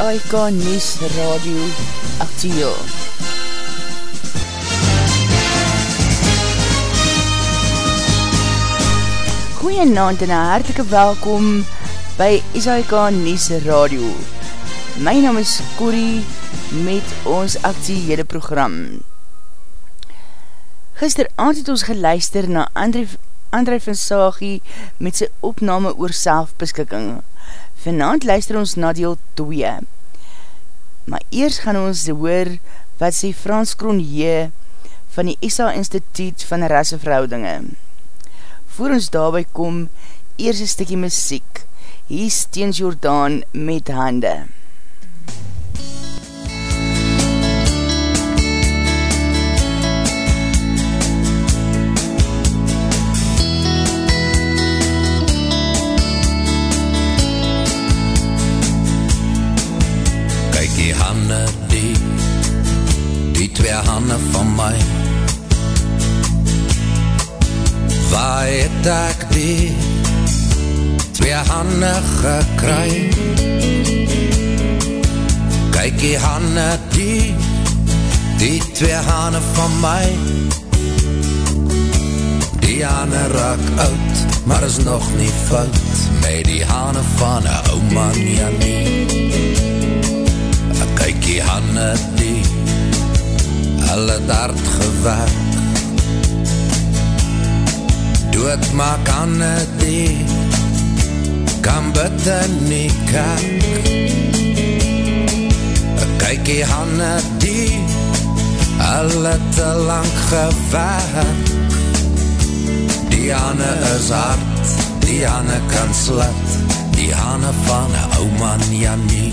SAIK News Radio Actiel. Goeienaand en hartelike welkom by SAIK News Radio. My naam is Corrie met ons actiehede program. Gister aand het ons geluister na André, André van Sagie met sy opname oor selfbeskikking. Vanavond luister ons na deel 2. Maar eers gaan ons hoor wat sê Frans Kronje van die ISA Instituut van Rasseverhoudinge. Voor ons daarby kom, eers een stikkie muziek. Hier is Teens Jordaan met hande. Hande van my. Waar het ek die twee hande gekry? Kyk die hande die die twee hande van my. Die hande raak oud maar is nog nie fout met die hande van een ouma nie aan nie. Kyk die hande die hulle het hard gewerk. Dood maak aan het die kan bitte nie kijk Kyk die hande die hulle te lang gewerk. Die hande is hard, die hande kan slat Die hande van een ou man Janie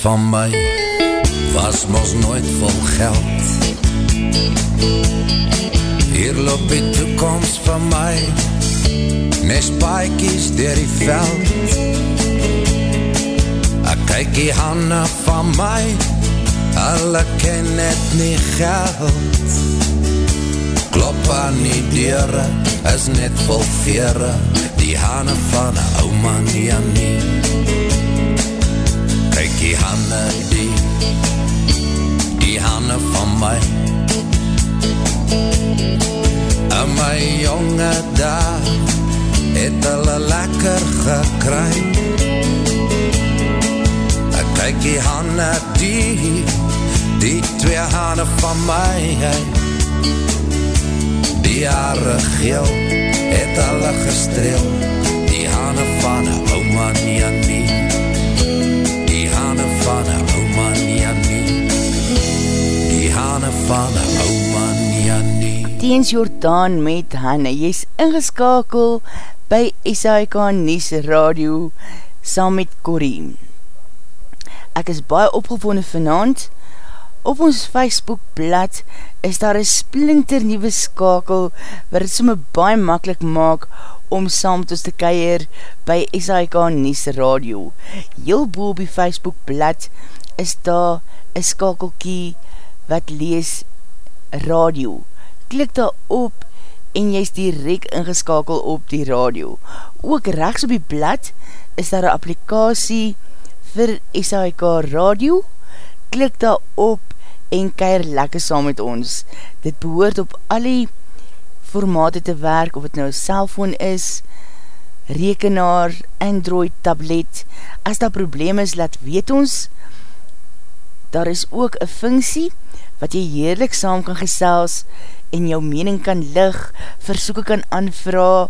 van my was mos nooit vol geld. Hier loop die toekomst van my Mes paaikies dier die veld. Ek kyk die handen van my Hulle ken net nie geld. Klop aan die deure Is net vol vere. Die handen van een ou man die kyk die die hande van my. En my jonge daar het hulle lekker gekry. Ek kyk die hande die die twee hande van my die jare geel het hulle gestreel. Die hande van een aan nie van een nie aan nie Die hane van een nie aan nie Teens Jordaan met Hanne, jy is ingeskakel by SAIK Nies Radio saam met Corrie. Ek is baie opgevonde vanavond. Op ons Facebook blad is daar een splinter nieuwe skakel wat het somme baie makkelijk maak om saam ons te keier by SAIK Nies Radio. Heel boe op die Facebook blad is daar een skakelkie wat lees radio. Klik daar op en jy is direct ingeskakel op die radio. Ook rechts op die blad is daar een applikatie vir SAIK Radio. Klik daar op en keir lekker saam met ons. Dit behoort op al die formate te werk, of het nou cellfoon is, rekenaar, android, tablet, as daar probleem is, laat weet ons, daar is ook een funksie, wat jy heerlik saam kan gesels, en jou mening kan lig, versoeken kan aanvra,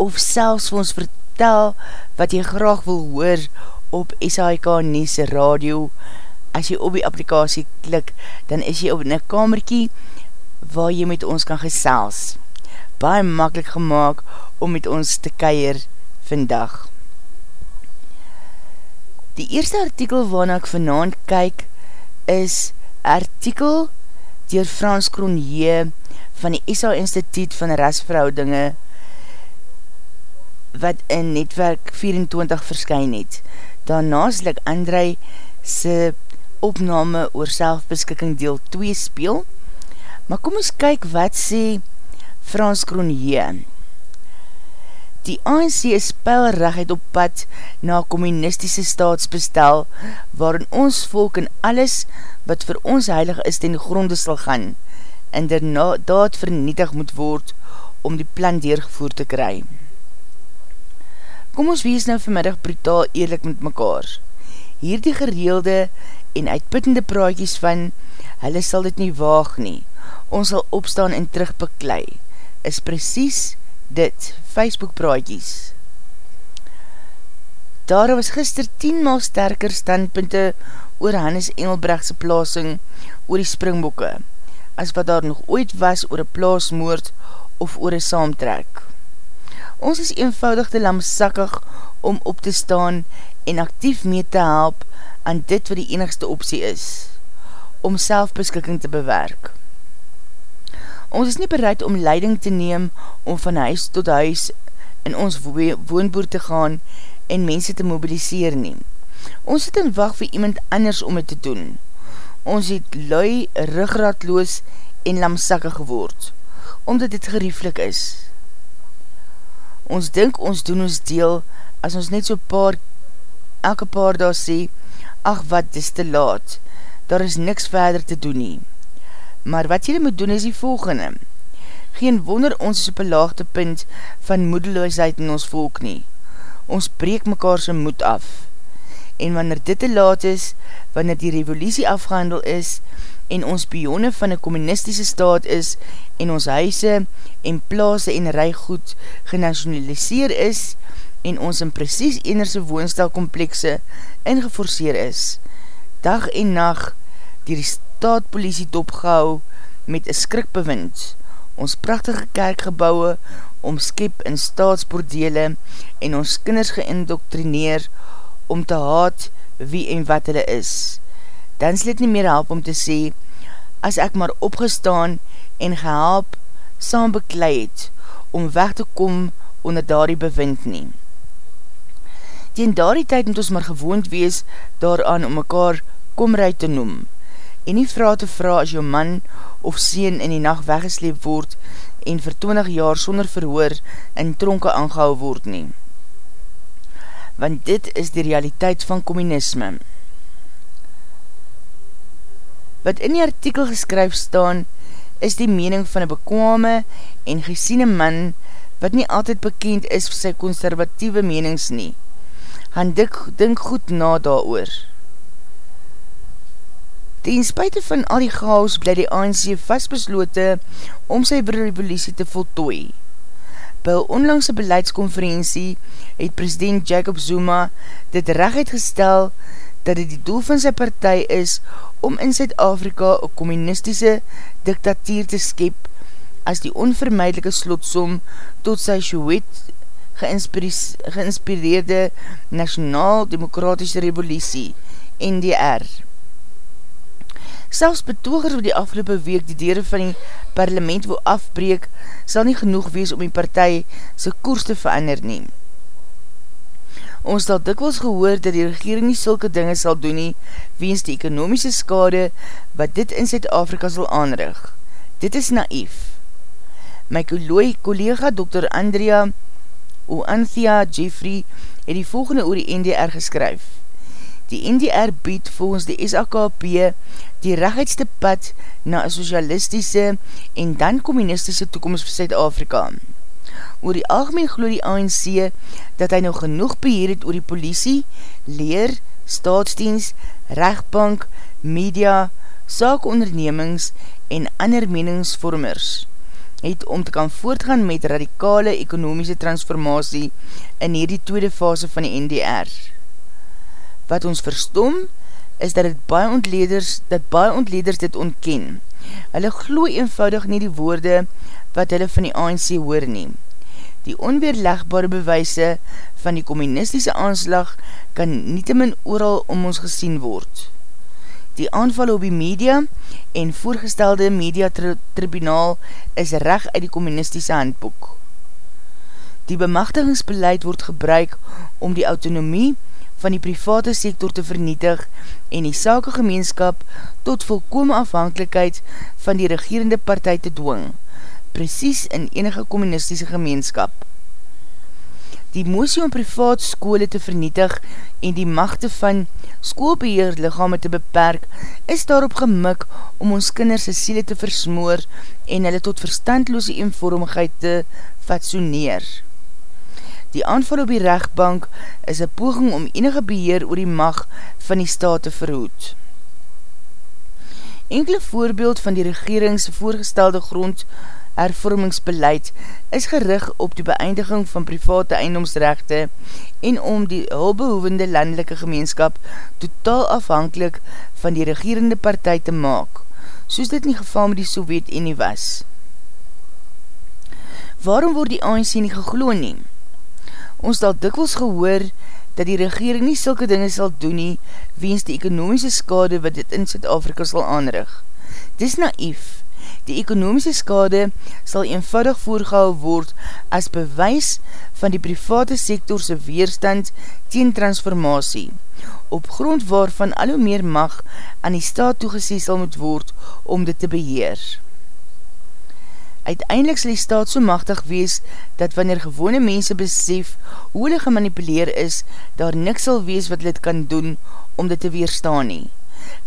of selfs vir ons vertel, wat jy graag wil hoor, op SHK Nies Radio, as jy op die applikatie klik, dan is jy op een kamerkie, waar jy met ons kan gesels baie makkelijk gemaakt om met ons te keier vandag. Die eerste artikel waarna ek vanavond kyk is artikel dier Frans Kronje van die SA Instituut van Rasverhoudinge wat in netwerk 24 verskyn het. Daarnaast like André se opname oor selfbeskikking deel 2 speel. Maar kom ons kyk wat sê Frans Kronje. Die ANC is pijlrecht op pad na communistische staatsbestel waarin ons volk en alles wat vir ons heilig is ten gronde sal gaan en daad vernietig moet word om die plan deurgevoer te kry. Kom ons wees nou vanmiddag brutaal eerlik met mekaar. Hier die gereelde en uitputtende praatjes van hulle sal dit nie waag nie, ons sal opstaan en terugbeklei, is precies dit, Facebook praatjes. Daar was gister 10 maal sterker standpunte oor Hannes Engelbrechtse plasing oor die springbokke, as wat daar nog ooit was oor een plaasmoord of oor een saamtrek. Ons is eenvoudig te lamsakkig om op te staan en actief mee te help aan dit wat die enigste optie is, om selfbeskikking te bewerk. Ons is nie bereid om leiding te neem om van huis tot huis in ons woonboer te gaan en mense te mobiliseer neem. Ons het in wacht vir iemand anders om het te doen. Ons het lui, rugradloos en lamsakke geword, omdat dit gerieflik is. Ons dink ons doen ons deel as ons net so paar, elke paar daar sê, ach wat, dis te laat, daar is niks verder te doen nie. Maar wat jylle moet doen is die volgende. Geen wonder ons is op een laagte punt van moedeloosheid in ons volk nie. Ons breek mekaar sy moed af. En wanneer dit te laat is, wanneer die revolutie afgehandel is, en ons pionne van een communistische staat is en ons huise en plaas en rijgoed genationaliseer is en ons in precies enerse woonstelkomplekse ingeforceer is, dag en nacht die die staatpolitie topgehou met een skrikbewind, ons prachtige kerkgebouwe omskep in staatsbordele en ons kinders geïndoktrineer om te haat wie en wat hulle is dan sal dit nie meer help om te sê, as ek maar opgestaan en gehelp saam beklei het, om weg te kom onder daardie bewind nie. Tegen daardie tyd moet ons maar gewoond wees daaraan om mekaar komruid te noem, en nie vraag te vraag as jou man of sien in die nacht weggesleep word en vir 20 jaar sonder verhoor in tronke aangehou word nie. Want dit is die realiteit van communisme. Wat in die artikel geskryf staan, is die mening van een bekwame en gesiene man wat nie altyd bekend is vir sy conservatieve menings nie. Gaan dik, dink goed na daar oor. Ten spuite van al die chaos bly die ANC vastbeslote om sy revolutie te voltooi. By onlangse beleidskonferentie het president Jacob Zuma dit recht uitgestel dat dit die doel van sy partij is om in Zuid-Afrika een communistische diktatuur te skep as die onvermijdelike slotsom tot sy Showet geïnspireerde Nationaal Demokratische Revolutie, NDR. Selfs betogers wat die afgelopen week die dere van die parlement wil afbreek, sal nie genoeg wees om die partij sy koers te verander neem. Ons sal dikwels gehoor dat die regering nie sulke dinge sal doen nie, weens die ekonomiese skade wat dit in Zuid-Afrika sal aanrig. Dit is naïef. My collega Dr. Andrea Oanthia Jeffrey het die volgende oor die NDR geskryf. Die NDR bied volgens die SAKP die rechtheidste pad na een socialistische en dan communistische toekomst vir Zuid-Afrika oor die algemeen glo die ANC dat hy nou genoeg beheer het oor die politie, leer, staatsdienst, rechtbank, media, saakondernemings en ander meningsvormers het om te kan voortgaan met radikale ekonomiese transformatie in hierdie tweede fase van die NDR. Wat ons verstom, is dat het baie ontleders, dat baie ontleders dit ontken. Hulle glo eenvoudig nie die woorde wat hulle van die ANC hoor neem Die onweerlegbare bewijse van die communistische aanslag kan nie te min ooral om ons gesien word. Die aanval op die media en voorgestelde mediatribunaal is recht uit die communistische handboek. Die bemachtigingsbeleid word gebruik om die autonomie van die private sektor te vernietig en die sakegemeenskap tot volkome afhankelijkheid van die regerende partij te dwing, precies in enige communistische gemeenskap. Die moesie om privaat skole te vernietig en die machte van skoolbeheerlichame te beperk, is daarop gemik om ons kinderse siele te versmoor en hulle tot verstandloose eenvormigheid te fatsoeneer. Die aanval op die rechtbank is een poging om enige beheer oor die mag van die staat te verhoed. Enkele voorbeeld van die regerings voorgestelde grond hervormingsbeleid is gerig op die beëindiging van private eindomsrechte en om die hulbehoevende landelike gemeenskap totaal afhankelijk van die regerende partij te maak, soos dit nie geval met die Sovjet-Unie was. Waarom word die ANC nie gegloon neem? Ons dal dikwels gehoor dat die regering nie sulke dinge sal doen nie weens die ekonomiese skade wat dit in Zuid-Afrika sal aanrig. Dis naïef. Die ekonomiese skade sal eenvoudig voorgehou word as bewys van die private sektorse weerstand teen transformatie, op grond waarvan al hoe meer mag aan die staat toegesie sal moet word om dit te beheer. Uiteindelik sal die staat so machtig wees, dat wanneer gewone mense besef hoe hulle gemanipuleer is, daar niks sal wees wat hulle kan doen om dit te weerstaan nie.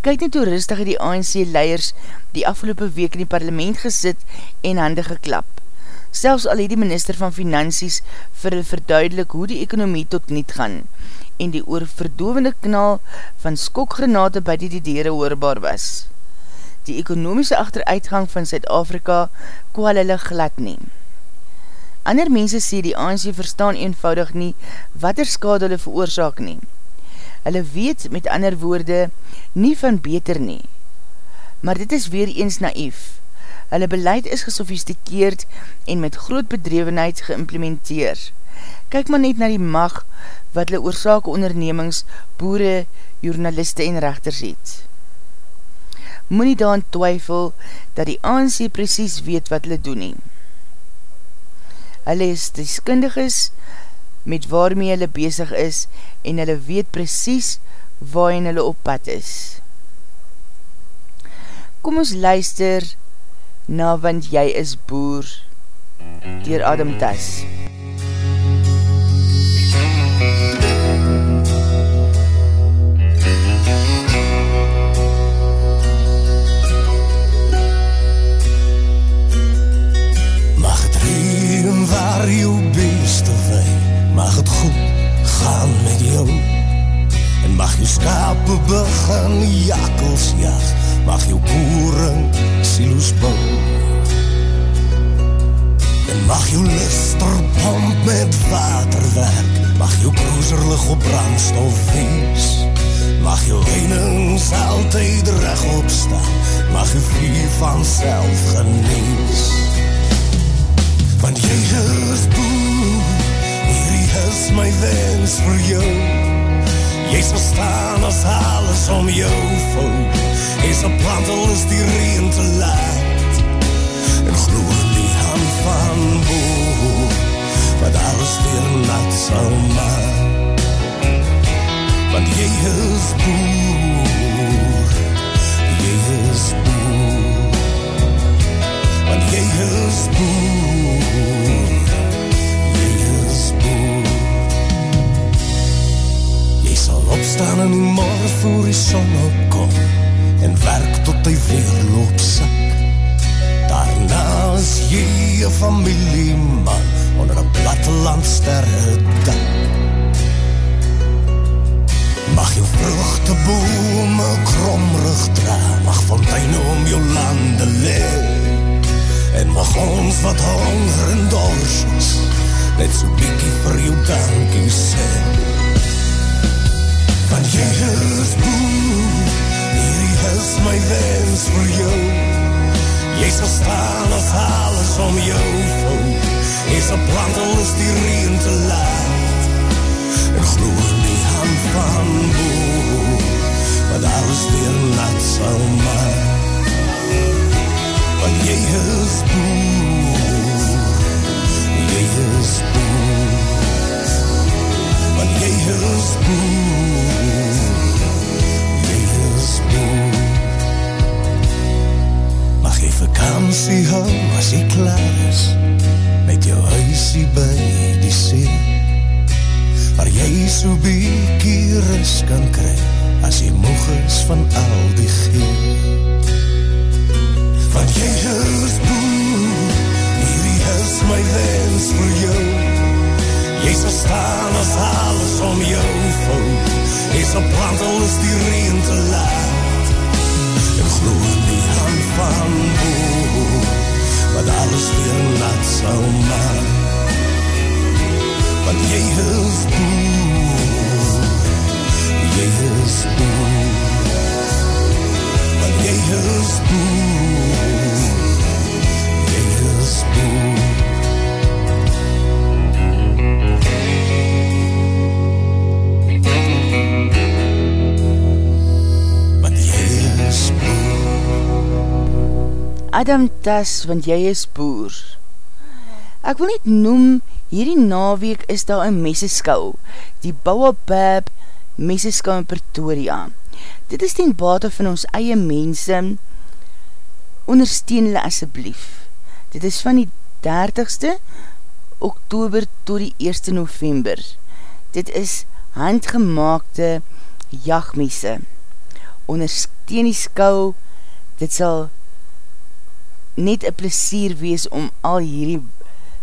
Kyk net hoe rustig die ANC-leiers die afgelopen week in die parlement gesit en hande geklap. Selfs al het die minister van Finansies vir hulle verduidelik hoe die ekonomie tot niet gaan en die oorverdovende knal van skokgranate by die die dere hoorbaar was die ekonomiese achteruitgang van Zuid-Afrika kwal hulle glad neem. Ander mense sê die ANC verstaan eenvoudig nie wat er skade hulle veroorzaak neem. Hulle weet met ander woorde nie van beter nie. Maar dit is weer eens naïef. Hulle beleid is gesofistikeerd en met groot bedrevenheid geïmplementeer. Kyk maar net na die mag wat hulle oorzake ondernemings, boere, journaliste en rechters het moet nie daan twyfel dat die ANC precies weet wat hulle doen nie. Hulle is deskundig is met waarmee hulle bezig is en hulle weet precies waarin hulle op pad is. Kom ons luister na want jy is boer dier Adam Tas. waar jou beste wei Mag het goed gaan met jou? En mag jou skape begin jakkels jag Mag jou boeren siloes bou En mag jou lister pomp met waterwerk? Mag jou cruiserlig op brandstof wees? Mag jou einings altyd recht opstaan Mag jou vier van self genees? Want jy is boer, hierdie is my wens vir jou. Jy sal staan as alles om jou vou. Jy sal plant al is die reen te laat. En glo in die hand van boer, wat alles weer nat sal maak. Want jy is boer, jy is boer. Want jy is boer, opstaan in die morgen voor die son opkom en werk tot die weerloop sak. Daarna is jy een familieman onder een plattelandsterre dak. Mag jou vruchte bome kromrig dra, mag fonteine om jou lande leef. En mag ons wat honger en dors is, net so bykie vir jou dankie sê. Jy is boer, hierdie is my wens vir jou. Jy sal staan as alles om jou vol. is een plant al is die reen te laat en glo in die hand van boe wat alles weer nat sal maak want jy is boe jy is boe boe jy is boe mag jy vakantie hou as jy klaar is met jou huisie by die see waar jy so bykie rus kan kry as jy moeg is van sal plant al is die reen te laat. En glo in die hand van boe wat alles weer nat sal maak. Want jy is boe jy is boe want jy is boe Adam Tas, want jy is boer. Ek wil net noem, hierdie naweek is daar een meseskou, die Bouwabab meseskou in Pretoria. Dit is ten bate van ons eie mense, ondersteun hulle asseblief. Dit is van die 30ste oktober tot die 1 november. Dit is handgemaakte jagmesse. Ondersteun die skou, dit sal net een plesier wees om al hierdie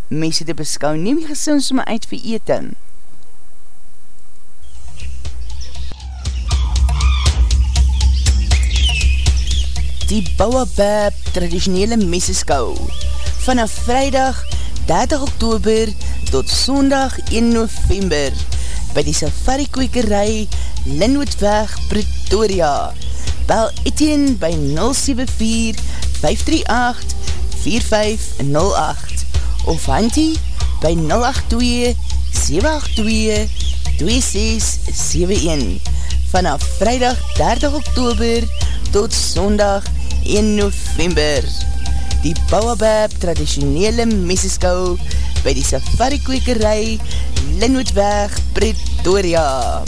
mense te beskou. Neem die gesins maar uit vir eten. Die Bouwabab traditionele meseskou vanaf vrijdag 30 oktober tot sondag 1 november by die safari kwekerij Linwoodweg Pretoria. Bel Etienne by 074 538-4508 of Hantie by 082-782-2671 vanaf vrijdag 30 oktober tot sondag 1 november. Die Bouwabab traditionele meseskou by die safari kwekerij Linwoodweg Pretoria.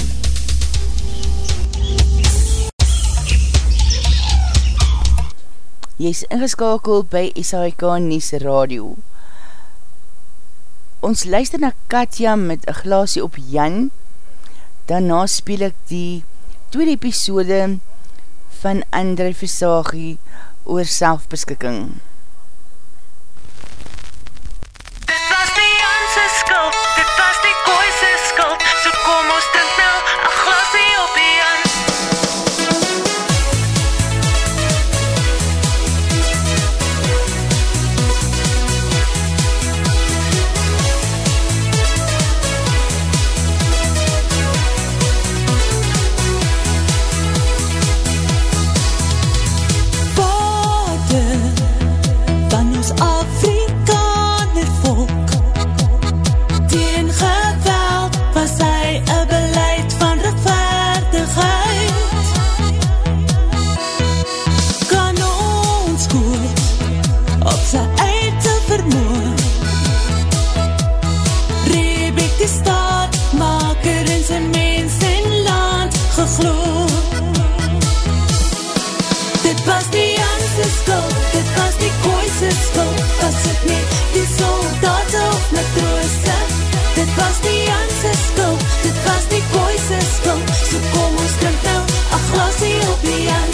Jy is ingeskakeld by SHK Nies Radio. Ons luister na Katja met een glasie op Jan. Daarna speel ek die tweede episode van André Versagie oor selfbeskikking. dit net die soldaat of matroose Dit was die Janse skuld, dit was die boyse skuld So kom ons drink nou, a glasie op die Janse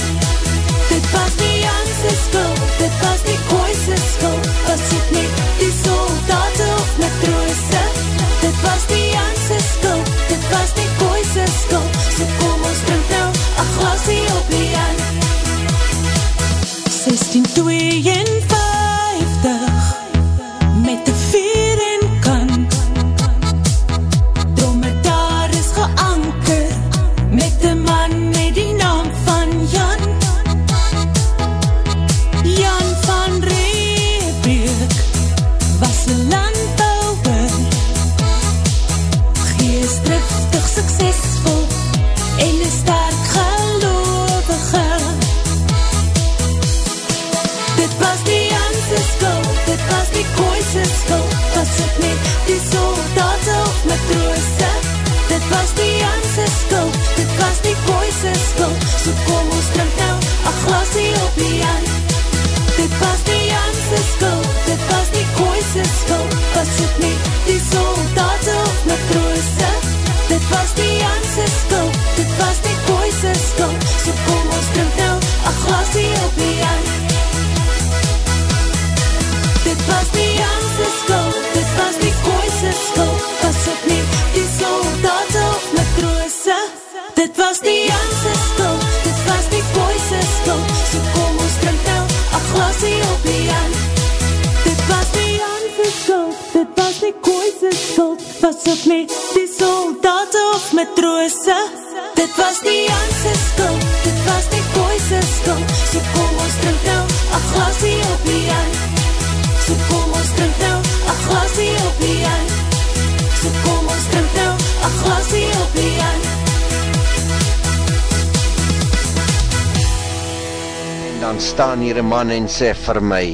man en sê vir my,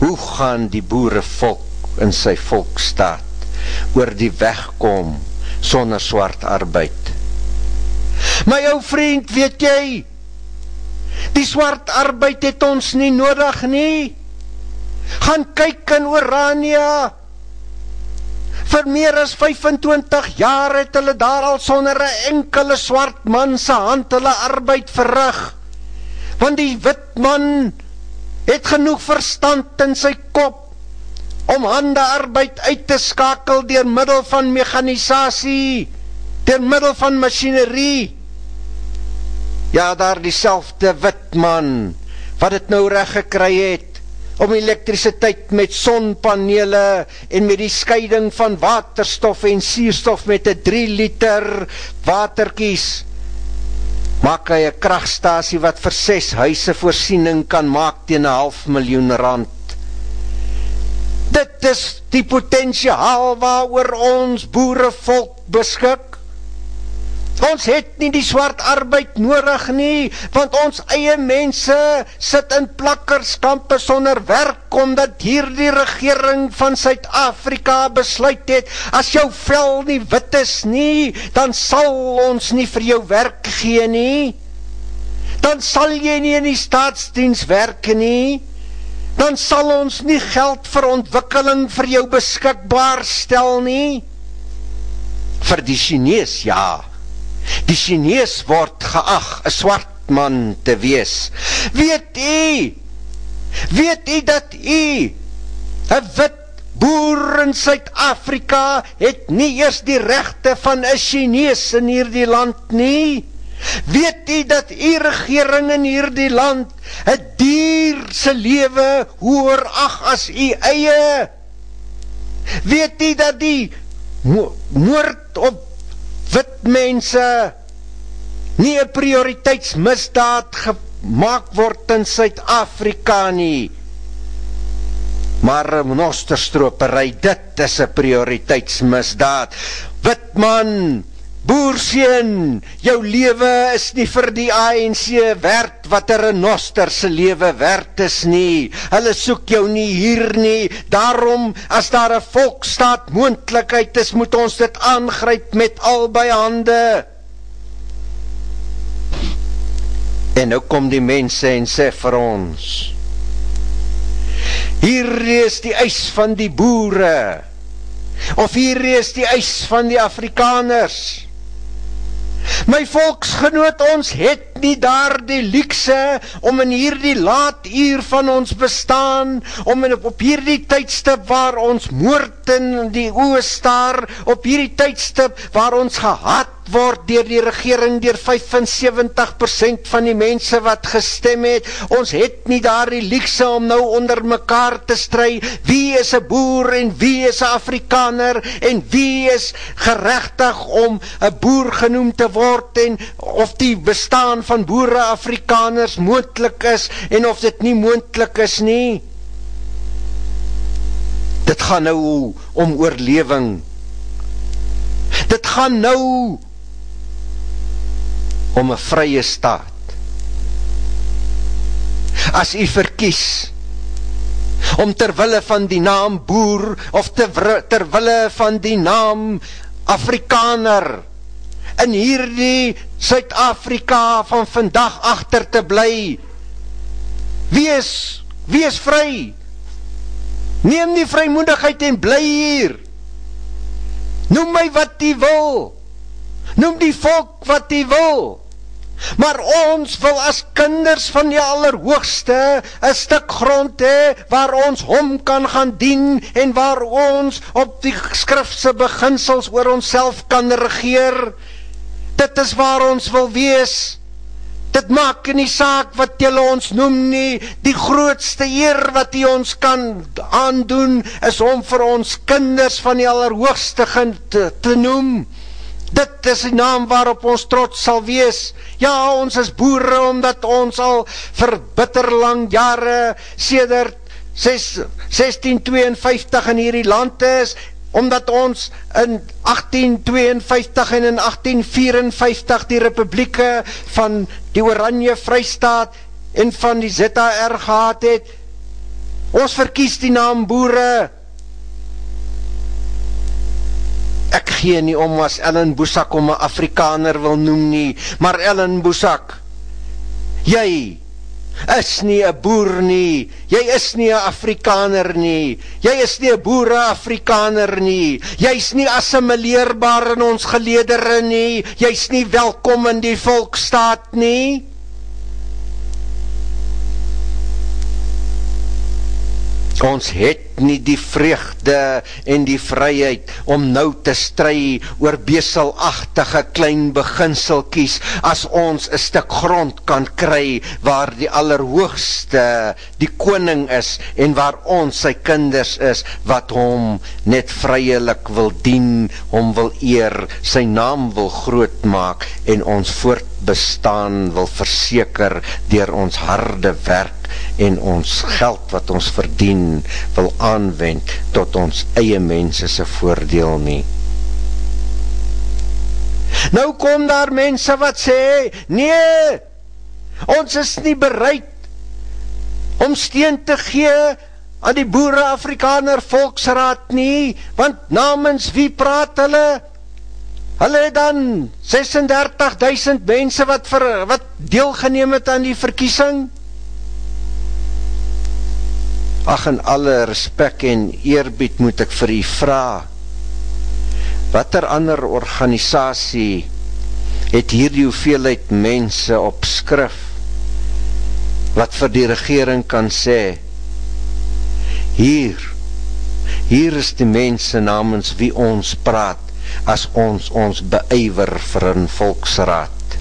hoe gaan die boerevolk in sy volkstaat oor die weg kom sonder swart arbeid? My ou vriend, weet jy, die swart arbeid het ons nie nodig nie. Gaan kyk in Orania, vir meer as 25 jaar het hulle daar al sonder een enkele swart man sy hand hulle arbeid verrig. Want die wit man het genoeg verstand in sy kop om hande arbeid uit te skakel dier middel van mechanisatie, dier middel van machinerie. Ja, daar die selfde wit man, wat het nou recht gekry het, om elektrisiteit met sonpanele en met die scheiding van waterstof en sierstof met een 3 liter waterkies, maak hy een krachtstasie wat vir 6 huise voorsiening kan maak tegen een half miljoen rand. Dit is die potentiaal waar ons boerevolk beskik. Ons het nie die swart arbeid nodig nie, want ons eie mense sit in plakkerskampe sonder werk, omdat hier die regering van Suid-Afrika besluit het, as jou vel nie wit is nie, dan sal ons nie vir jou werk gee nie. Dan sal jy nie in die staatsdienst werk nie. Dan sal ons nie geld vir ontwikkeling vir jou beskikbaar stel nie. Vir die Chinees, ja. Die Chinees word geag, een swart man te wees. Weet u, weet u dat u, een wit boer in Suid-Afrika, het nie eers die rechte van een Chinees in hierdie land nie? Weet u dat u regering in hierdie land, een dierse lewe hoor ag as u eie? Weet u dat die moord op wit mense nie een prioriteitsmisdaad gemaakt word in Suid-Afrika nie. Maar nosterstroperij, dit is een prioriteitsmisdaad. Witman, boersien, jou lewe is nie vir die ANC werd wat er een nosterse lewe werd is nie. Hulle soek jou nie hier nie. Daarom, as daar een volkstaat moendlikheid is, moet ons dit aangryp met albei hande. En nou kom die mense en sê vir ons, hier is die eis van die boere, of hier is die eis van die Afrikaners, My volksgenoot, ons het nie daar die luxe om in hierdie laat uur van ons bestaan, om in, op hierdie tydstip waar ons moord in die oe staar, op hierdie tydstip waar ons gehad word dier die regering, dier 75% van die mense wat gestem het, ons het nie daar die liekse om nou onder mekaar te stry, wie is een boer en wie is een Afrikaner en wie is gerechtig om een boer genoemd te word en of die bestaan van boere Afrikaners moendlik is en of dit nie moendlik is nie. Dit gaan nou om oorleving. Dit gaan nou om een vrye staat. As u verkies om terwille van die naam boer of terwille van die naam Afrikaner in hierdie Suid-Afrika van vandag achter te bly, wees, wees vry, neem die vrymoedigheid en bly hier, noem my wat die wil, noem die volk wat die wil, Maar ons wil as kinders van die allerhoogste een stuk grond hee, waar ons hom kan gaan dien, en waar ons op die skrifse beginsels oor ons kan regeer. Dit is waar ons wil wees. Dit maak nie saak wat jylle ons noem nie, die grootste eer wat jy ons kan aandoen, is om vir ons kinders van die allerhoogste te, te noem. Dit is die naam waarop ons trots sal wees. Ja, ons is boere, omdat ons al vir bitterlang jare, sedert 1652 in hierdie land is, omdat ons in 1852 en in 1854 die republieke van die Oranje Vrystaat en van die ZR gehad het. Ons verkies die naam boere, Ek gee nie om as Ellen Boesak om een Afrikaner wil noem nie, maar Ellen Boesak, jy is nie een boer nie, jy is nie een Afrikaner nie, jy is nie een boere Afrikaner nie, jy is nie assimileerbaar in ons geledere nie, jy is nie welkom in die volkstaat nie, Ons het nie die vreugde en die vryheid om nou te stry oor beselachtige klein beginselkies as ons een stuk grond kan kry waar die allerhoogste die koning is en waar ons sy kinders is wat hom net vryelik wil dien, hom wil eer, sy naam wil groot maak en ons voortbestaan wil verseker dier ons harde werk en ons geld wat ons verdien wil aanwend tot ons eie mensese voordeel nie. Nou kom daar mense wat sê, nee, ons is nie bereid om steen te gee aan die boere Afrikaner volksraad nie, want namens wie praat hulle? Hulle het dan 36.000 mense wat, vir, wat deelgeneem het aan die verkiesing, Ach, in alle respect en eerbied moet ek vir u vraag, wat er ander organisatie het hier die hoeveelheid mense op skrif, wat vir die regering kan sê, hier, hier is die mense namens wie ons praat, as ons ons beijwer vir een volksraad.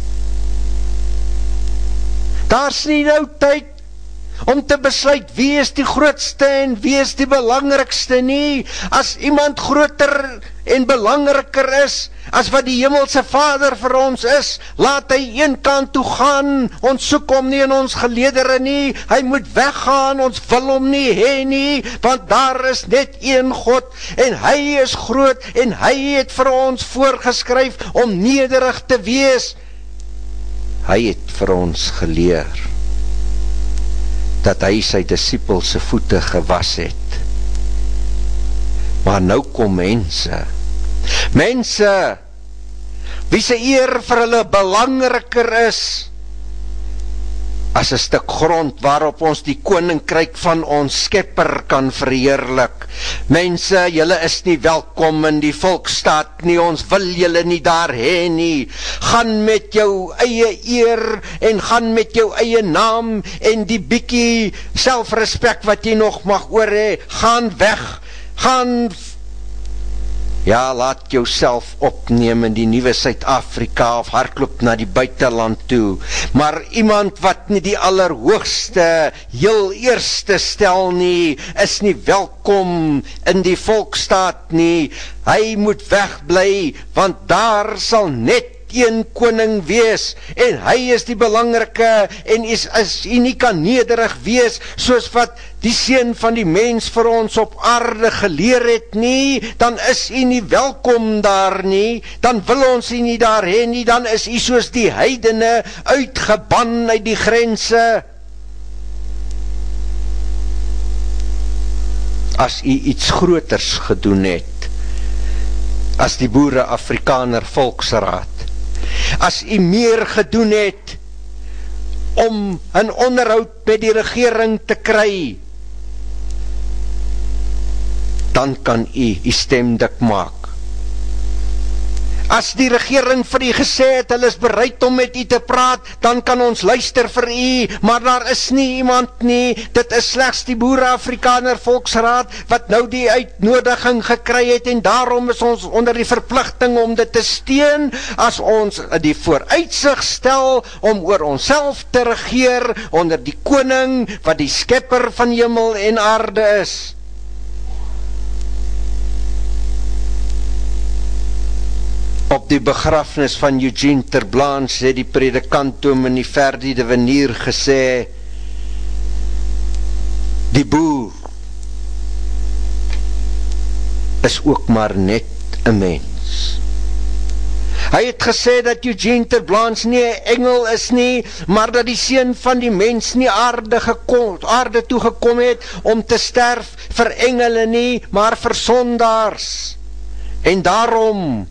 Daar is nie nou tyd om te besluit wie is die grootste en wie is die belangrikste nie, as iemand groter en belangriker is, as wat die hemelse vader vir ons is, laat hy een kant toe gaan, ons soek om nie in ons geledere nie, hy moet weggaan, ons wil om nie heen nie, want daar is net een God, en hy is groot, en hy het vir ons voorgeskryf om nederig te wees, hy het vir ons geleer, dat hy sy disciplese voete gewas het. Maar nou kom mense, mense, wie sy eer vir hulle belangriker is, as een stuk grond waarop ons die koninkryk van ons skepper kan verheerlik. Mense, jylle is nie welkom in die volkstaat nie, ons wil jylle nie daar heen nie. Gaan met jou eie eer en gaan met jou eie naam en die biekie selfrespect wat jy nog mag oor hee, gaan weg, gaan Ja, laat jou self opneem in die nieuwe Suid-Afrika of hardloop na die buitenland toe. Maar iemand wat nie die allerhoogste, heel eerste stel nie, is nie welkom in die volkstaat nie. Hy moet wegblij, want daar sal net een koning wees. En hy is die belangrike en is, is hy nie kan nederig wees soos wat die sien van die mens vir ons op aarde geleer het nie, dan is hy nie welkom daar nie, dan wil ons hy nie daar heen nie, dan is hy soos die heidene uitgeban uit die grense. As hy iets groters gedoen het, as die boere Afrikaner volksraad, as u meer gedoen het om een onderhoud met die regering te kry, dan kan u die stem dik maak. As die regering vir u gesê het hulle is bereid om met u te praat, dan kan ons luister vir u, maar daar is nie iemand nie. Dit is slegs die Boere Afrikaner Volksraad wat nou die uitnodiging gekry het en daarom is ons onder die verpligting om dit te steun as ons die vooruitsig stel om oor onsself te regeer onder die koning wat die skepper van hemel en aarde is. Op die begrafnis van Eugene Terblanche het die predikant toe in die Verdi de Venier gesê die boer is ook maar net een mens. Hy het gesê dat Eugene Terblanche nie een engel is nie, maar dat die sien van die mens nie aarde, gekom, aarde toegekom het om te sterf vir engele nie, maar vir sondaars. En daarom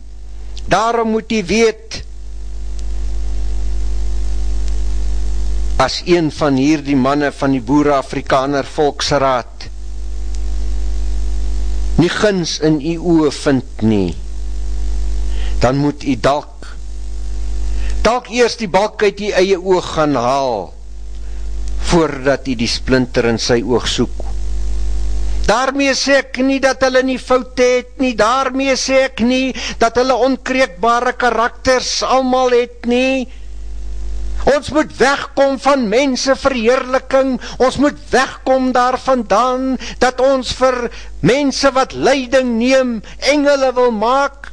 Daarom moet jy weet, as een van hier die manne van die Boere Afrikaner Volksraad nie gins in die oe vind nie, dan moet jy dalk, dalk eers die balk uit die eie oog gaan haal, voordat jy die splinter in sy oog soek. Daarmee sê ek nie dat hulle nie foute het nie, daarmee sê ek nie dat hulle onkreekbare karakters allemaal het nie. Ons moet wegkom van mense verheerliking, ons moet wegkom daarvandaan, dat ons vir mense wat leiding neem, engele wil maak,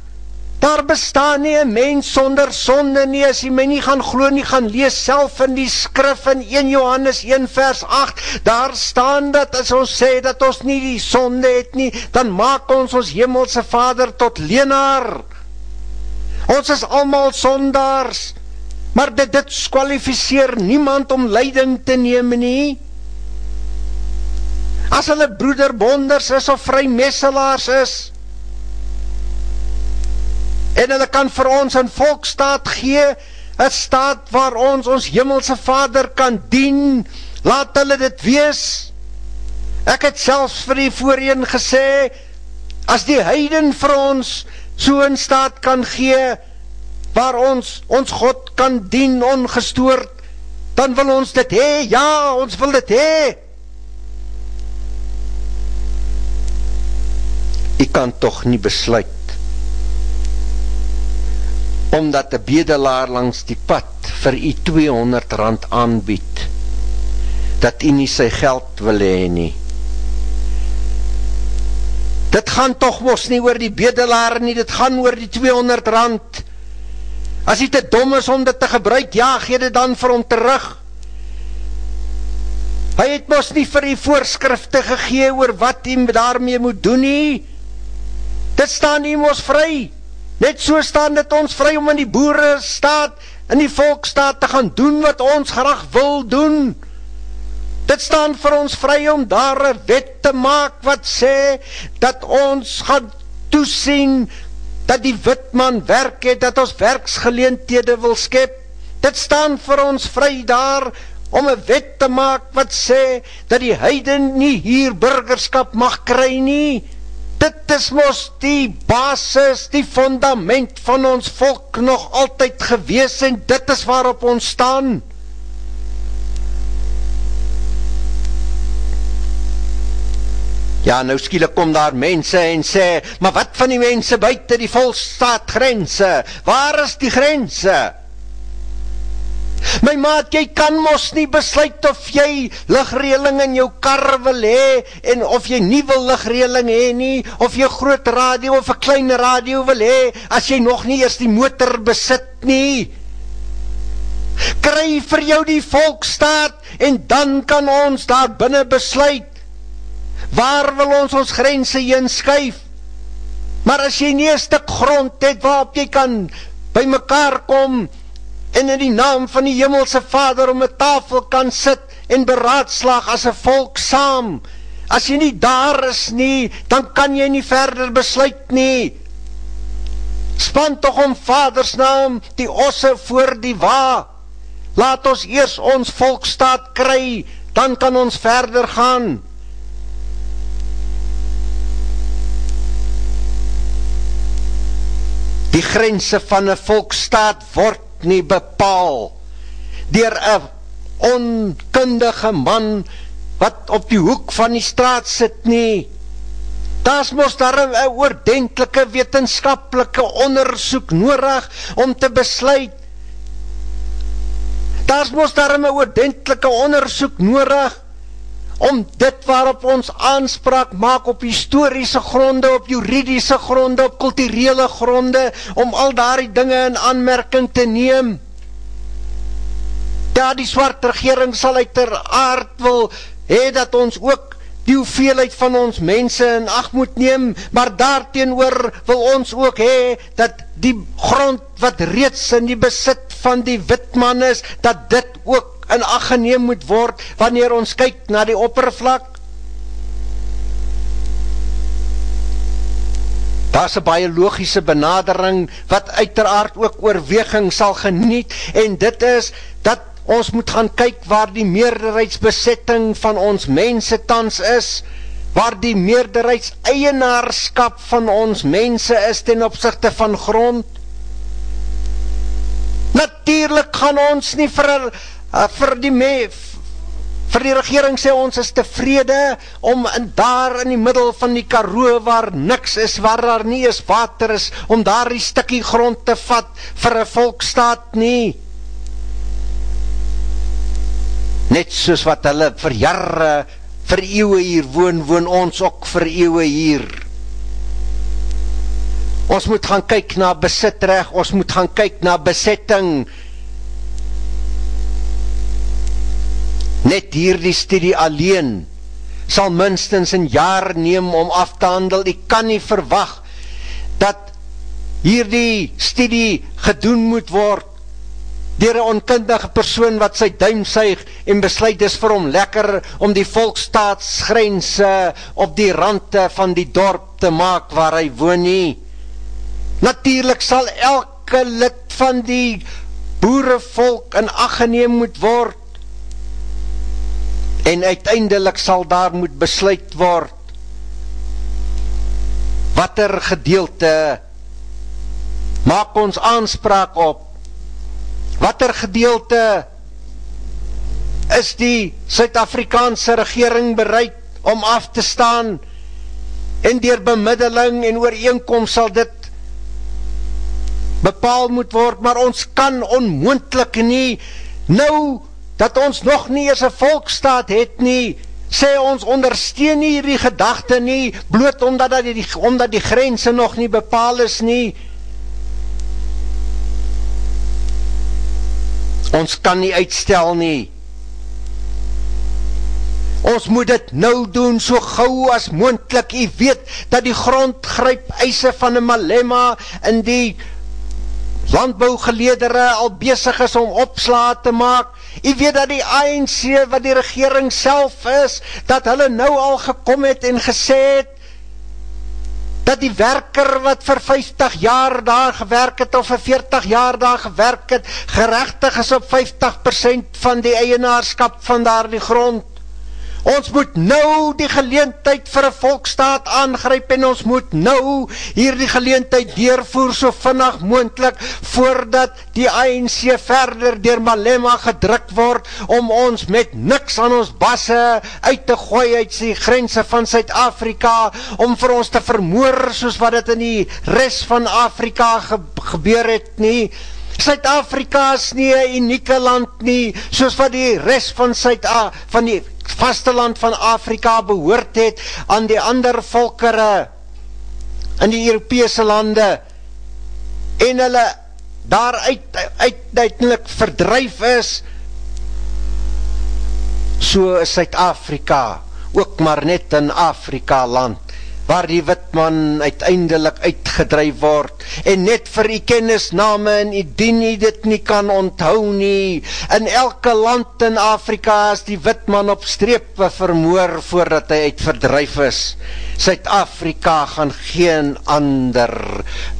Daar bestaan nie een mens sonder sonde nie, as jy my nie gaan glo nie, gaan lees self in die skrif in 1 Johannes 1 vers 8, daar staan dat as ons sê dat ons nie die sonde het nie, dan maak ons ons hemelse vader tot leenaar. Ons is allemaal sondaars, maar dit, dit skwalificeer niemand om leiding te neem nie. As hulle broederbonders is of vrymesselaars is, en hulle kan vir ons een volkstaat gee, een staat waar ons ons hemelse vader kan dien, laat hulle dit wees. Ek het selfs vir die voorheen gesê, as die heiden vir ons so'n staat kan gee, waar ons ons God kan dien ongestoord, dan wil ons dit hee, ja, ons wil dit hee. Ek kan toch nie besluit omdat die bedelaar langs die pad vir u 200 rand aanbied, dat u nie sy geld wil heen nie. Dit gaan toch mos nie oor die bedelaar nie, dit gaan oor die 200 rand. As hy te dom is om dit te gebruik, ja, gee dit dan vir hom terug. Hy het mos nie vir die voorskrifte gegee oor wat hy daarmee moet doen nie. Dit staan nie mos vry. Net so staan dit ons vry om in die boere staat, in die volkstaat te gaan doen wat ons graag wil doen. Dit staan vir ons vry om daar een wet te maak wat sê, dat ons gaan toesien, dat die witman werk het, dat ons werksgeleentede wil skep. Dit staan vir ons vry daar, om een wet te maak wat sê, dat die heiden nie hier burgerskap mag kry nie, dit is mos die basis, die fundament van ons volk nog altyd gewees en dit is waarop ons staan. Ja, nou skielik kom daar mense en sê, maar wat van die mense buiten die volstaat grense? Waar is die grense? My maat, jy kan mos nie besluit of jy ligreling in jou kar wil hee, en of jy nie wil ligreling hee nie, of jy groot radio of een klein radio wil hee, as jy nog nie eers die motor besit nie. Kry vir jou die volkstaat, en dan kan ons daar binnen besluit, waar wil ons ons grense heen skuif? Maar as jy nie een stuk grond het, waarop jy kan by mekaar kom, en in die naam van die Himmelse Vader om een tafel kan sit en beraadslag as een volk saam. As jy nie daar is nie, dan kan jy nie verder besluit nie. Span toch om vaders naam die osse voor die wa. Laat ons eers ons volkstaat kry, dan kan ons verder gaan. Die grense van een volkstaat word nie bepaal dier een onkundige man wat op die hoek van die straat sit nie. Daas moes daar een oordentelike wetenskapelike onderzoek nodig om te besluit. Daas moes daar een oordentelike onderzoek nodig om dit waarop ons aanspraak maak op historische gronde, op juridische gronde, op kulturele gronde, om al daar die dinge in aanmerking te neem. Ja, die zwart regering sal uit ter aard wil hee dat ons ook die hoeveelheid van ons mense in acht moet neem, maar daarteenoor wil ons ook hee dat die grond wat reeds in die besit van die witman is, dat dit ook in acht geneem moet word wanneer ons kyk na die oppervlak. Daar is een baie logische benadering wat uiteraard ook oorweging sal geniet en dit is dat ons moet gaan kyk waar die meerderheidsbesetting van ons mense tans is, waar die meerderheids-eienaarskap van ons mense is ten opzichte van grond. Natuurlijk gaan ons nie vir, uh, vir die me, vir die regering sê ons is tevrede om in daar in die middel van die karoo waar niks is, waar daar nie is water is, om daar die stikkie grond te vat vir een volkstaat nie. net soos wat hulle vir jare, vir eeuwe hier woon, woon ons ook vir eeuwe hier. Ons moet gaan kyk na besitreg, ons moet gaan kyk na besetting. Net hier die studie alleen, sal minstens een jaar neem om af te handel. Ek kan nie verwag, dat hier die studie gedoen moet word, dier een onkundige persoon wat sy duim suig en besluit is vir hom lekker om die volkstaatsgrense op die rande van die dorp te maak waar hy woon nie. Natuurlijk sal elke lid van die boerevolk in aggeneem moet word en uiteindelik sal daar moet besluit word wat er gedeelte maak ons aanspraak op? Wat er gedeelte is die Suid-Afrikaanse regering bereid om af te staan en dier bemiddeling en ooreenkomst sal dit bepaal moet word, maar ons kan onmoendlik nie, nou dat ons nog nie as een volkstaat het nie, sê ons ondersteun nie die gedachte nie, bloot omdat die, omdat die grense nog nie bepaal is nie, Ons kan nie uitstel nie. Ons moet dit nou doen so gauw as moendlik. Jy weet dat die grondgryp eise van die Malema in die landbougeledere al bezig is om opsla te maak. Jy weet dat die ANC wat die regering self is, dat hulle nou al gekom het en gesê het, dat die werker wat vir 50 jaar daar gewerk het of vir 40 jaar daar gewerk het, gerechtig is op 50% van die eienaarskap van daar die grond. Ons moet nou die geleentheid vir een volkstaat aangryp en ons moet nou hier die geleentheid deurvoer so vinnig moendlik voordat die ANC verder dier Malema gedruk word om ons met niks aan ons basse uit te gooi uit die grense van Suid-Afrika om vir ons te vermoor soos wat het in die rest van Afrika ge gebeur het nie. Suid-Afrika is nie een unieke land nie, soos wat die rest van Suid-Afrika, van die vasteland van Afrika behoort het aan die ander volkere in die Europese lande en hulle daar uit, uiteindelik verdrijf is so is Suid-Afrika ook maar net in Afrika land waar die witman uiteindelik uitgedryf word, en net vir die kennisname en die dien nie dit nie kan onthou nie, in elke land in Afrika is die witman op streepe vermoor voordat hy uitverdryf is. Suid-Afrika gaan geen ander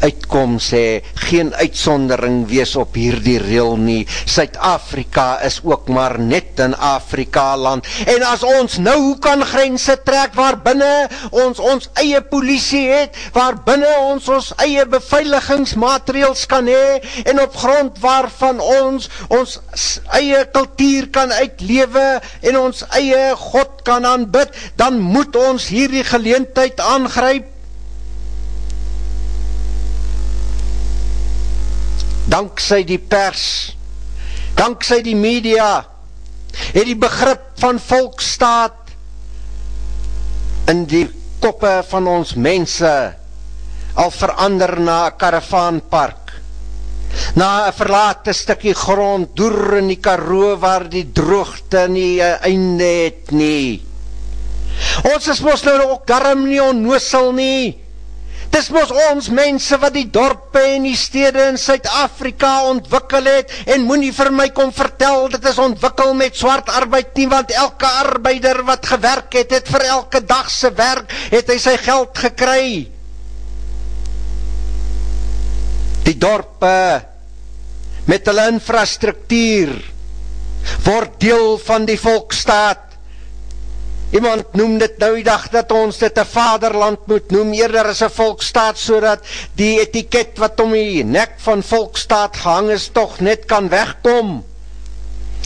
uitkom sê, geen uitsondering wees op hierdie reel nie. Suid-Afrika is ook maar net in Afrika land, en as ons nou kan grense trek waar binnen ons ons eie polisie het, waar binnen ons ons eie beveiligingsmaatregels kan hee, en op grond waarvan ons ons eie kultuur kan uitlewe, en ons eie God kan aanbid, dan moet ons hierdie geleentheid aangryp. Danksy die pers, danksy die media, het die begrip van volkstaat in die koppe van ons mense al verander na een karavaanpark, na een verlate stikkie grond door in die karoo waar die droogte nie einde het nie. Ons is mos nou ook daarom nie onnoosel nie, Dis mos ons mense wat die dorpe en die stede in Suid-Afrika ontwikkel het en moenie vir my kom vertel dit is ontwikkel met swart arbeid nie want elke arbeider wat gewerk het het vir elke dag se werk het hy sy geld gekry. Die dorpe met hulle infrastruktuur word deel van die volksstaat Iemand noem dit nou die dag dat ons dit een vaderland moet noem, eerder as een volkstaat, so die etiket wat om die nek van volkstaat gehang is, toch net kan wegkom.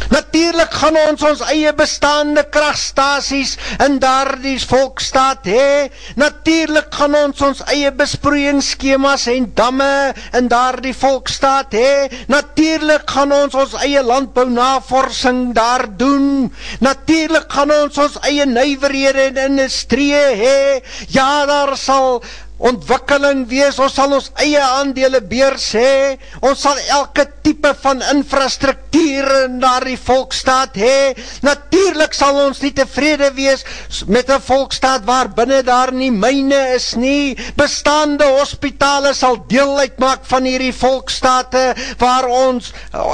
Natuurlijk gaan ons ons eie bestaande krachtstasies in daar die volkstaat hee. Natuurlijk gaan ons ons eie besproeiingsschemas en damme in daar die volkstaat hee. Natuurlijk gaan ons ons eie landbouwnavorsing daar doen. Natuurlijk gaan ons ons eie nuiverhede en industrie hee. Ja, daar sal ontwikkeling wees, ons sal ons eie aandele beurs hee, ons sal elke type van infrastruktuur naar die volkstaat hee, natuurlijk sal ons nie tevrede wees met een volkstaat waar binnen daar nie myne is nie, bestaande hospitale sal deel uitmaak van hierdie volkstate, waar ons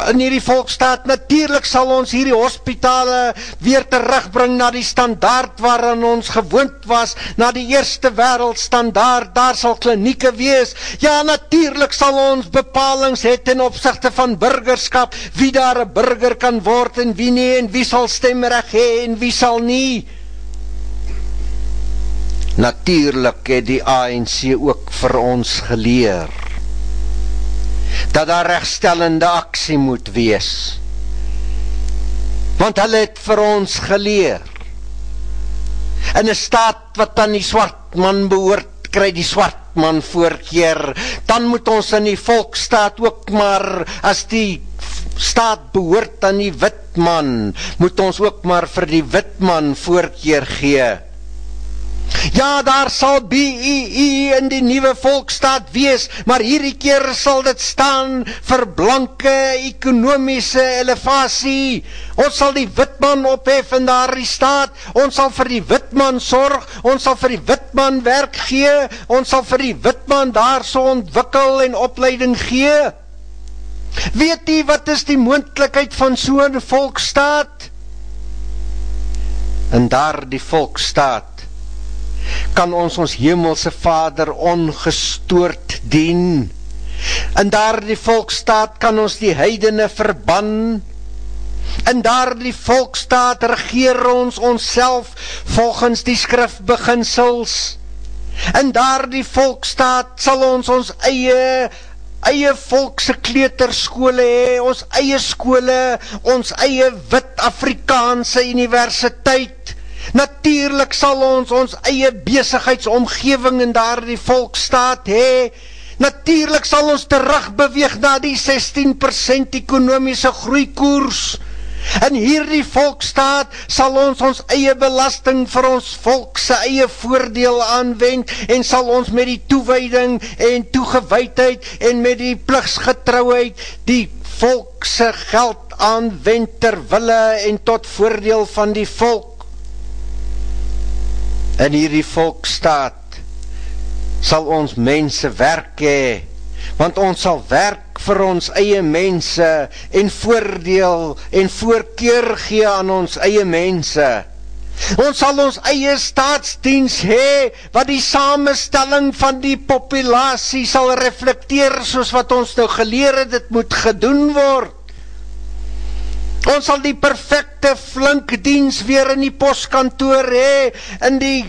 in hierdie volkstaat, natuurlijk sal ons hierdie hospitale weer terugbring na die standaard waarin ons gewoond was, na die eerste wereld standaard, daar sal klinieke wees. Ja, natuurlijk sal ons bepalings het in opzichte van burgerskap, wie daar een burger kan word en wie nie, en wie sal stemmerig hee en wie sal nie. Natuurlijk het die ANC ook vir ons geleer, dat daar rechtstellende aksie moet wees. Want hulle het vir ons geleer, in een staat wat dan die zwart man behoort kry die swart man voorkeer, dan moet ons in die volkstaat ook maar, as die staat behoort aan die wit man, moet ons ook maar vir die wit man voorkeer gee. Ja, daar sal BEE in die nieuwe volkstaat wees, maar hierdie keer sal dit staan vir blanke ekonomiese elevatie. Ons sal die witman ophef in daar die staat, ons sal vir die witman sorg, ons sal vir die witman werk gee, ons sal vir die witman daar so ontwikkel en opleiding gee. Weet die wat is die moendlikheid van so'n volkstaat? En daar die volkstaat kan ons ons hemelse vader ongestoord dien. In daar die volkstaat kan ons die heidene verban. In daar die volkstaat regeer ons ons self volgens die skrifbeginsels. In daar die volkstaat sal ons ons eie eie volkse kleuterskole hee, ons eie skole, ons eie wit Afrikaanse universiteit, Natuurlijk sal ons ons eie bezigheidsomgeving in daar die volkstaat hee. Natuurlijk sal ons terugbeweeg na die 16% ekonomiese groeikoers. In hierdie volkstaat sal ons ons eie belasting vir ons volkse eie voordeel aanwend en sal ons met die toewijding en toegewijdheid en met die pligsgetrouheid die volkse geld aanwend terwille en tot voordeel van die volk in hierdie volkstaat sal ons mense werk hee, want ons sal werk vir ons eie mense en voordeel en voorkeur gee aan ons eie mense. Ons sal ons eie staatsdienst hee, wat die samenstelling van die populatie sal reflecteer soos wat ons nou geleer het, het moet gedoen word. Ons sal die perfecte flink diens weer in die postkantoor hee, in die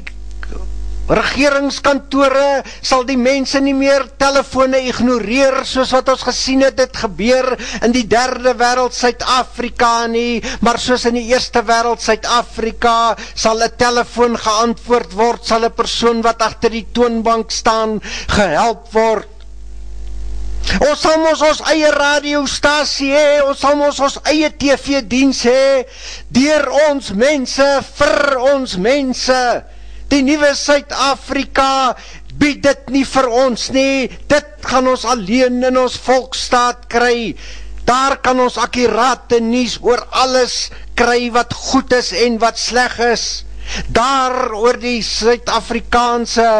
regeringskantore sal die mense nie meer telefone ignoreer soos wat ons gesien het dit gebeur in die derde wereld Suid-Afrika nie, maar soos in die eerste wereld Suid-Afrika sal 'n telefoon geantwoord word, sal 'n persoon wat agter die toonbank staan gehelp word. Ons sal ons ons eie radiostasie hê, ons sal ons ons eie TV-diens hê, deur ons mense, vir ons mense. Die nuwe Suid-Afrika bied dit nie vir ons nie. Dit gaan ons alleen in ons volksstaat kry. Daar kan ons akkurate nuus oor alles kry wat goed is en wat sleg is. Daar oor die Suid-Afrikaanse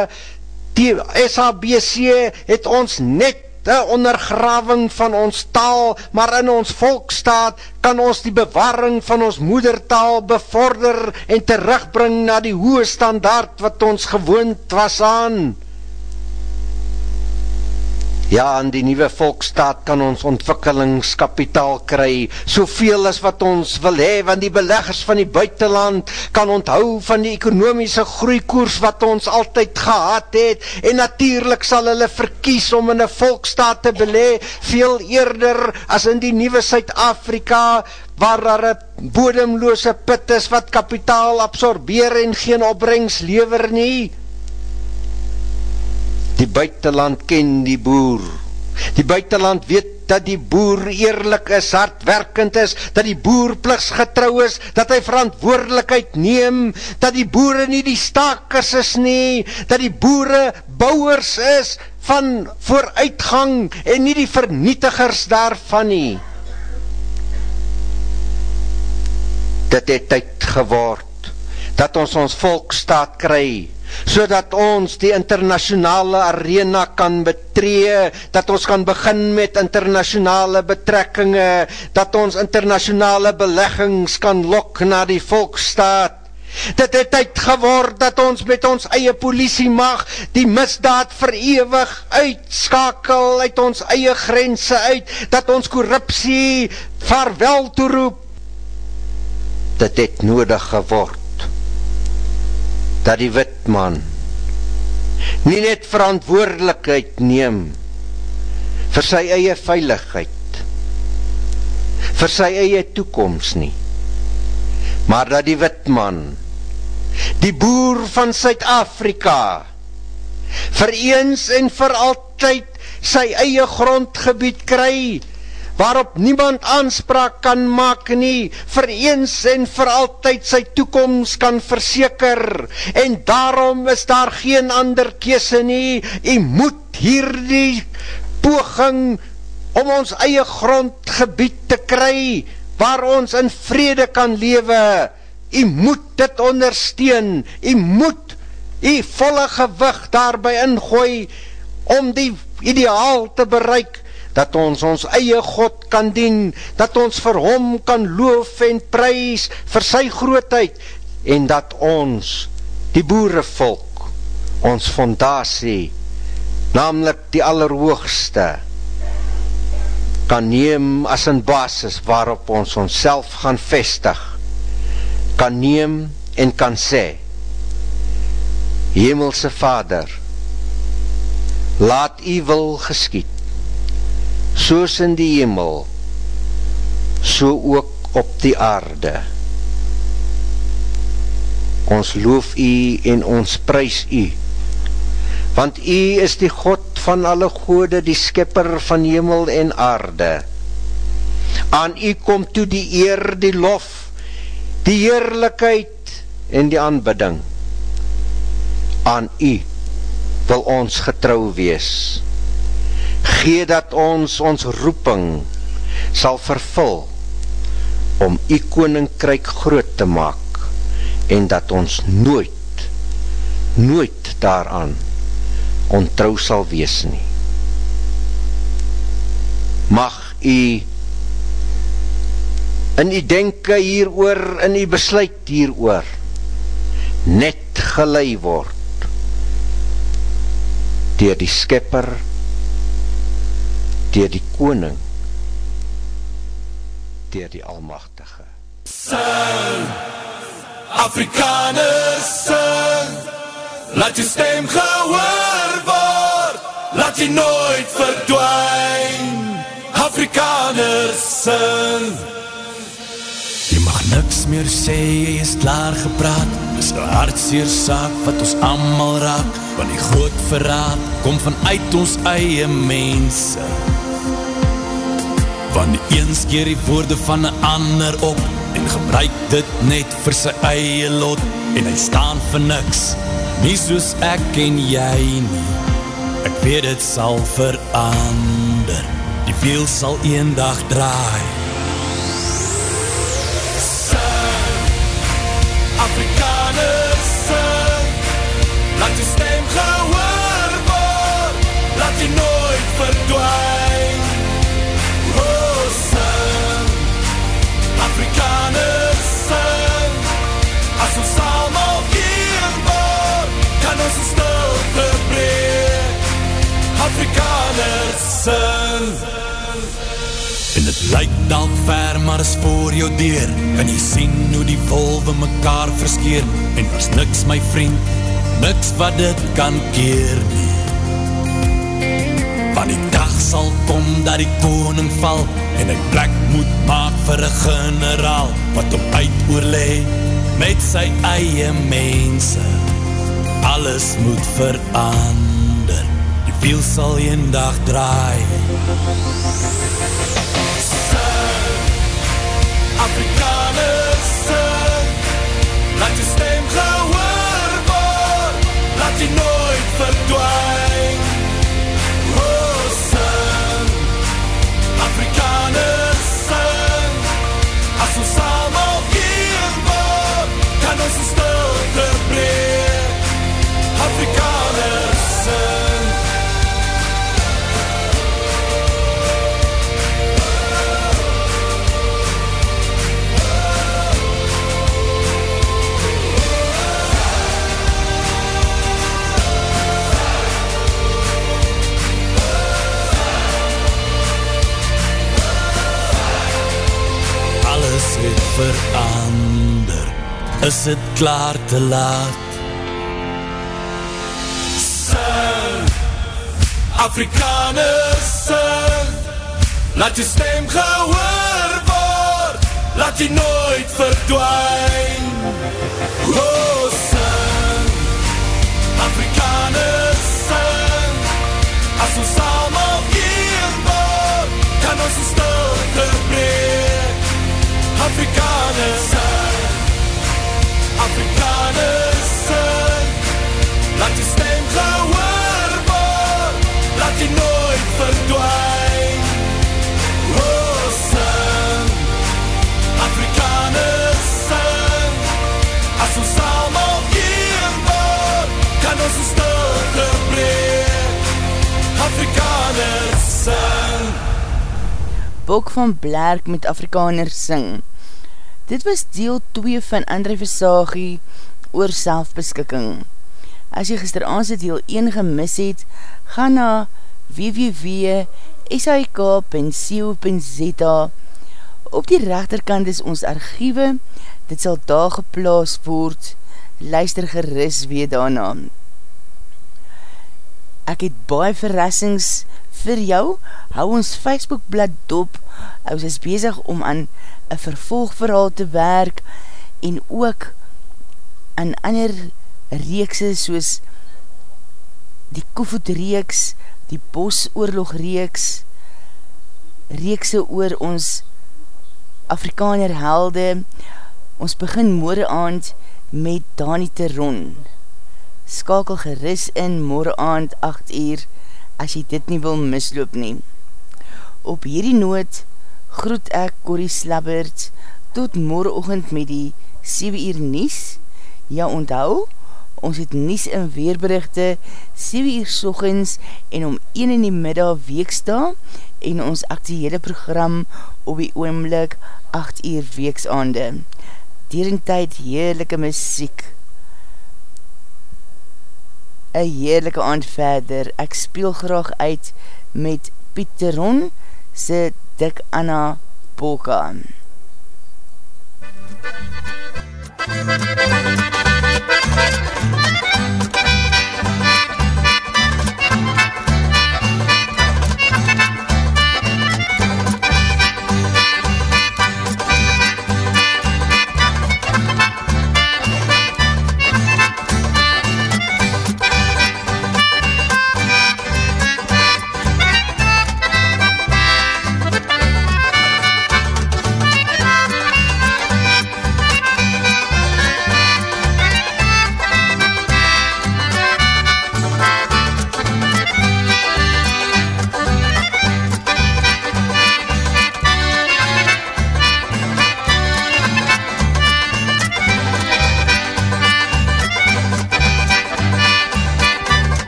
die SABC het ons net 'n ondergrawing van ons taal, maar in ons volkstaat kan ons die bewaring van ons moedertaal bevorder en terugbring na die hoë standaard wat ons gewoond was aan. Ja, in die nuwe volkstaat kan ons ontwikkelingskapitaal kry, soveel as wat ons wil hê, want die beleggers van die buiteland kan onthou van die ekonomiese groeikoers wat ons altyd gehad het en natuurlik sal hulle verkies om in 'n volkstaat te belê veel eerder as in die nuwe Suid-Afrika waar daar 'n bodemlose put is wat kapitaal absorbeer en geen opbrengs lewer nie. Die buiteland ken die boer. Die buiteland weet dat die boer eerlik is, hardwerkend is, dat die boer pligsgetrou is, dat hy verantwoordelikheid neem, dat die boere nie die stakers is nie, dat die boere bouers is van vooruitgang en nie die vernietigers daarvan nie. Dit het tyd geword dat ons ons volkstaat kry so dat ons die internationale arena kan betree, dat ons kan begin met internationale betrekkinge, dat ons internationale beleggings kan lok na die volkstaat. Dit het tyd geword dat ons met ons eie polisie mag die misdaad verewig uitskakel uit ons eie grense uit, dat ons korruptie vaarwel toeroep. Dit het nodig geword dat die witman nie net verantwoordelikheid neem vir sy eie veiligheid, vir sy eie toekomst nie, maar dat die witman, die boer van Suid-Afrika, vir eens en vir altyd sy eie grondgebied kry, waarop niemand aanspraak kan maak nie, vir eens en vir altyd sy toekomst kan verseker, en daarom is daar geen ander kese nie, jy moet hier die poging om ons eie grondgebied te kry, waar ons in vrede kan lewe, jy moet dit ondersteun, jy moet jy volle gewig daarby ingooi, om die ideaal te bereik, dat ons ons eie God kan dien, dat ons vir hom kan loof en prijs vir sy grootheid, en dat ons, die boerevolk, ons fondatie, namelijk die allerhoogste, kan neem as een basis waarop ons ons gaan vestig, kan neem en kan sê, Hemelse Vader, laat u wil geskiet, soos in die hemel, so ook op die aarde. Ons loof u en ons prijs u, want u is die God van alle gode, die skipper van hemel en aarde. Aan u kom toe die eer, die lof, die heerlijkheid en die aanbidding. Aan u wil ons getrouw wees gee dat ons ons roeping sal vervul om die koninkryk groot te maak en dat ons nooit nooit daaraan ontrouw sal wees nie. Mag u in die denke hier oor in die besluit hier oor net gelei word dier die skepper dier die koning, dier die almachtige. Sing, Afrikaners sing, laat jou stem gehoor word, laat jy nooit verdwijn. Afrikaners sing. Jy mag niks meer sê, jy is klaar gepraat Dis een hartseer saak wat ons allemaal raak Want die groot verraad kom vanuit ons eie mense Want een skeer die woorde van een ander op En gebruik dit net vir sy eie lot En hy staan vir niks, nie soos ek en jy nie Ek weet het sal verander Die wiel sal een dag draai Afrikaners sing, laat jou stem gehoor word, laat jy nooit verdwijn. Ons een stilte breek. Afrikaners sing, En het lyk dalk ver, maar is voor jou deur. Kan jy sien hoe die wolwe mekaar verskeer? En daar's niks my vriend, niks wat dit kan keer nie. Want die dag sal kom dat die koning val En hy plek moet maak vir een generaal Wat om uit oorlee met sy eie mense Alles moet verander Die wiel sal een dag draai Afrikaners sing, laat jou stem gehoor word, laat jy nooit verdwijn. Oh, sing, Afrikaners sing, as ons allemaal een word, kan ons een breek. Alles het verander Is het klaar te laat Afrikaners sing, laat jou stem gehoor word, laat jy nooit verdwijn. Oh, sing, Afrikaners sing, as ons allemaal een word, kan ons een stilte breek. Afrikaners sing, Afrikaners sing, Laat jy stem gehoor laat jy nooit verdwijn. Oh, sing, Afrikaners sing, as ons allemaal een word, kan ons een stilte breek. Afrikaners sing. Bok van Blerk met Afrikaners sing. Dit was deel 2 van André Versagie oor selfbeskikking. As jy gisteraanse deel 1 gemis het, ga na www.sik.co.za Op die rechterkant is ons archiewe, dit sal daar geplaas word, luister geris weer daarna. Ek het baie verrassings vir jou, hou ons Facebookblad dop, ons is bezig om aan een vervolgverhaal te werk en ook aan ander reekse soos die Koevoet reeks, die Bosoorlog reeks, reekse oor ons Afrikaner helde, ons begin moore aand met Dani Teron. Skakel geris in moore aand 8 uur, as jy dit nie wil misloop nie. Op hierdie noot groet ek Corrie Slabbert tot morgenochtend met die 7 uur nies. Ja, onthou, ons het nies en weerberichte 7 uur sochens en om 1 in die middag weeksta en ons actiehede program op die oomlik 8 uur weeksaande. Dierend tyd heerlijke muziek. Een heerlijke aand verder. Ek speel graag uit met Pieteron se Dik Anna Polka. MUZIEK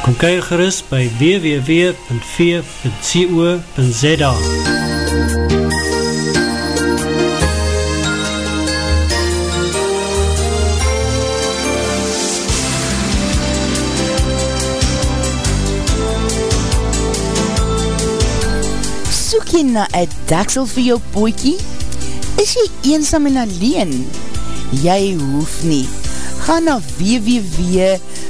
Kom kyk gerust by www.v.co.za Soek jy na een daksel vir jou poekie? Is jy eensam en alleen? Jy hoef nie. Ga na www.v.co.za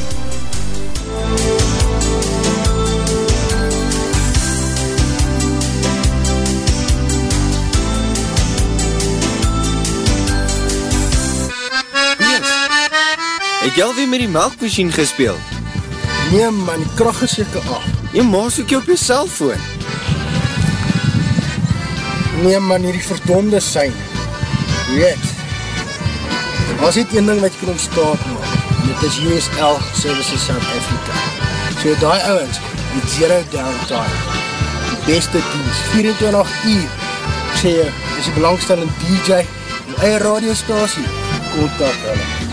Het jy alweer met die melkmachine gespeel? Nee man, die kracht is jyke af. Jy maas ook jy op jy cellfoon. Nee man, hier die verdonde sein. Weet, was dit een ding wat jy kan ontstaan man. Dit is USL Services South Africa. So die ouwens, die zero downtime. Die beste dienst, 24 uur. Ek sê jy, is die belangstellende DJ, die eie radiostasie, kontak hulle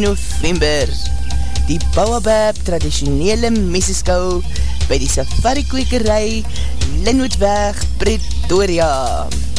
November. Die Bouwabab traditionele meseskou by die safari kwekerij Linwoodweg Pretoria. Pretoria.